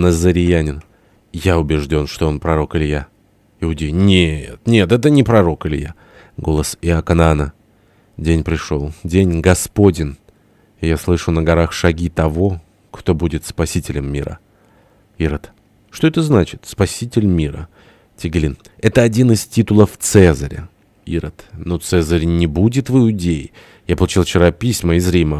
назариянин. Я убежден, что он пророк Илья. Иудей. Нет, нет, это не пророк Илья. Голос Иоканана. День пришел, день Господен. И я слышу на горах шаги того, кто будет спасителем мира. Ирод. Что это значит, спаситель мира? Тигелин. Это один из титулов Цезаря. Ирод. Но Цезарь не будет в Иудее. Я получил вчера письма из Рима.